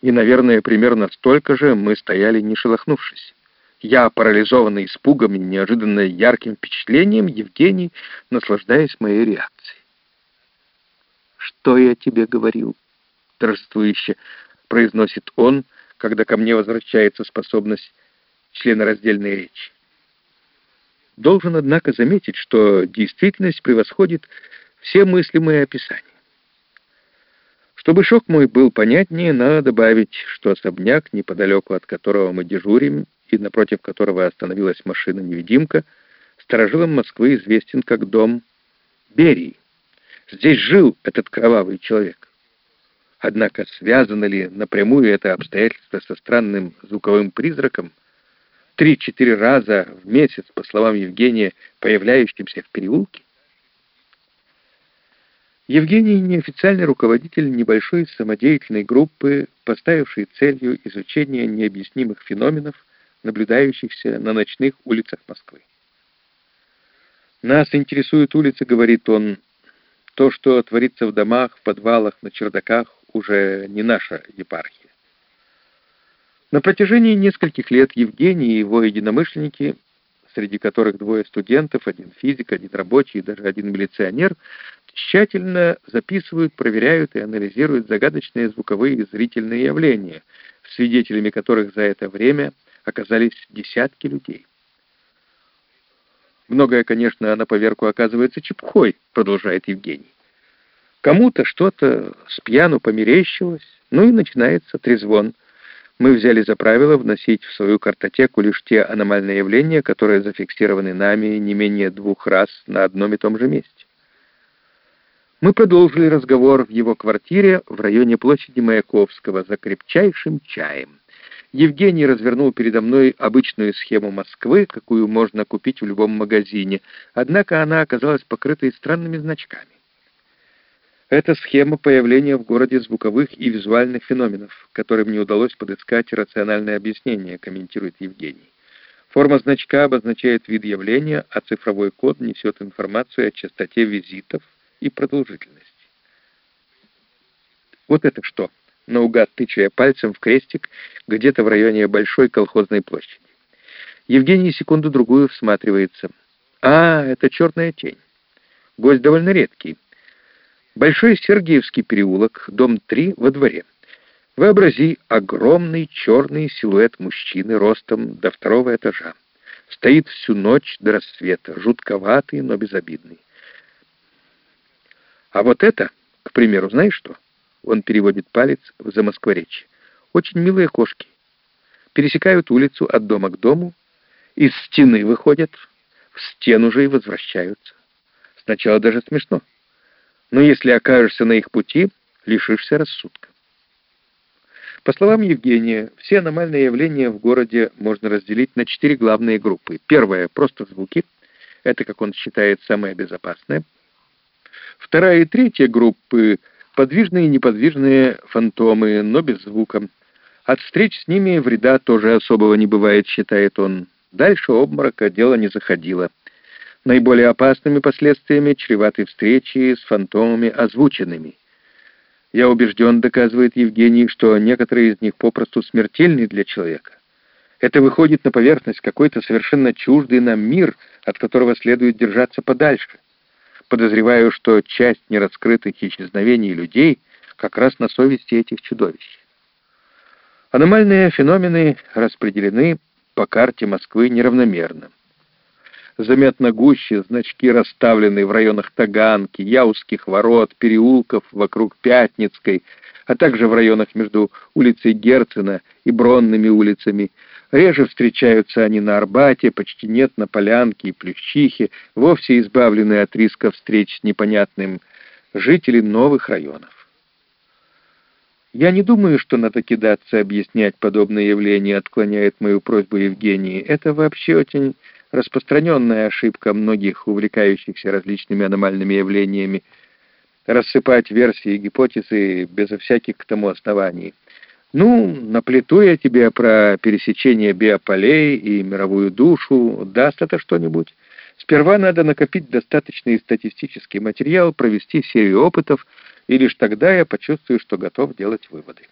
И, наверное, примерно столько же мы стояли, не шелохнувшись. Я, парализованный испугом и неожиданно ярким впечатлением, Евгений, наслаждаясь моей реакцией. «Что я тебе говорил?» — торжествующе произносит он, когда ко мне возвращается способность членораздельной речи. Должен, однако, заметить, что действительность превосходит все мыслимые описания. Чтобы шок мой был понятнее, надо добавить, что особняк, неподалеку от которого мы дежурим и напротив которого остановилась машина-невидимка, сторожилом Москвы известен как дом Берии. Здесь жил этот кровавый человек. Однако связано ли напрямую это обстоятельство со странным звуковым призраком, три-четыре раза в месяц, по словам Евгения, появляющимся в переулке? Евгений — неофициальный руководитель небольшой самодеятельной группы, поставившей целью изучение необъяснимых феноменов, наблюдающихся на ночных улицах Москвы. «Нас интересуют улицы», — говорит он, — «то, что творится в домах, в подвалах, на чердаках, уже не наша епархия». На протяжении нескольких лет Евгений и его единомышленники, среди которых двое студентов, один физик, один рабочий и даже один милиционер, тщательно записывают, проверяют и анализируют загадочные звуковые и зрительные явления, свидетелями которых за это время оказались десятки людей. Многое, конечно, на поверку оказывается чепухой, продолжает Евгений. Кому-то что-то с пьяну померещилось, ну и начинается трезвон. Мы взяли за правило вносить в свою картотеку лишь те аномальные явления, которые зафиксированы нами не менее двух раз на одном и том же месте. Мы продолжили разговор в его квартире в районе площади Маяковского за крепчайшим чаем. Евгений развернул передо мной обычную схему Москвы, какую можно купить в любом магазине, однако она оказалась покрытой странными значками. Это схема появления в городе звуковых и визуальных феноменов, которым не удалось подыскать рациональное объяснение, комментирует Евгений. Форма значка обозначает вид явления, а цифровой код несет информацию о частоте визитов и продолжительности. Вот это что? наугад тычая пальцем в крестик где-то в районе Большой колхозной площади. Евгений секунду-другую всматривается. А, это черная тень. Гость довольно редкий. Большой Сергеевский переулок, дом 3, во дворе. Вообрази огромный черный силуэт мужчины ростом до второго этажа. Стоит всю ночь до рассвета, жутковатый, но безобидный. А вот это, к примеру, знаешь что? Он переводит палец в замоскворечье. Очень милые кошки. Пересекают улицу от дома к дому, из стены выходят, в стену же и возвращаются. Сначала даже смешно. Но если окажешься на их пути, лишишься рассудка. По словам Евгения, все аномальные явления в городе можно разделить на четыре главные группы. Первая — просто звуки. Это, как он считает, самое безопасное. Вторая и третья группы — Подвижные и неподвижные фантомы, но без звука. От встреч с ними вреда тоже особого не бывает, считает он. Дальше обморока дело не заходило. Наиболее опасными последствиями чреваты встречи с фантомами озвученными. Я убежден, доказывает Евгений, что некоторые из них попросту смертельны для человека. Это выходит на поверхность какой-то совершенно чуждый нам мир, от которого следует держаться подальше. Подозреваю, что часть нераскрытых исчезновений людей как раз на совести этих чудовищ. Аномальные феномены распределены по карте Москвы неравномерно. Заметно гуще значки расставлены в районах Таганки, Яузских ворот, переулков вокруг Пятницкой, а также в районах между улицей Герцена и Бронными улицами. Реже встречаются они на Арбате, почти нет на Полянке и Плющихе, вовсе избавлены от риска встреч с непонятным жители новых районов. Я не думаю, что надо кидаться объяснять подобное явление, отклоняет мою просьбу Евгении. Это вообще очень распространенная ошибка многих увлекающихся различными аномальными явлениями рассыпать версии и гипотезы безо всяких к тому оснований. Ну, наплету я тебе про пересечение биополей и мировую душу, даст это что-нибудь. Сперва надо накопить достаточный статистический материал, провести серию опытов, и лишь тогда я почувствую, что готов делать выводы.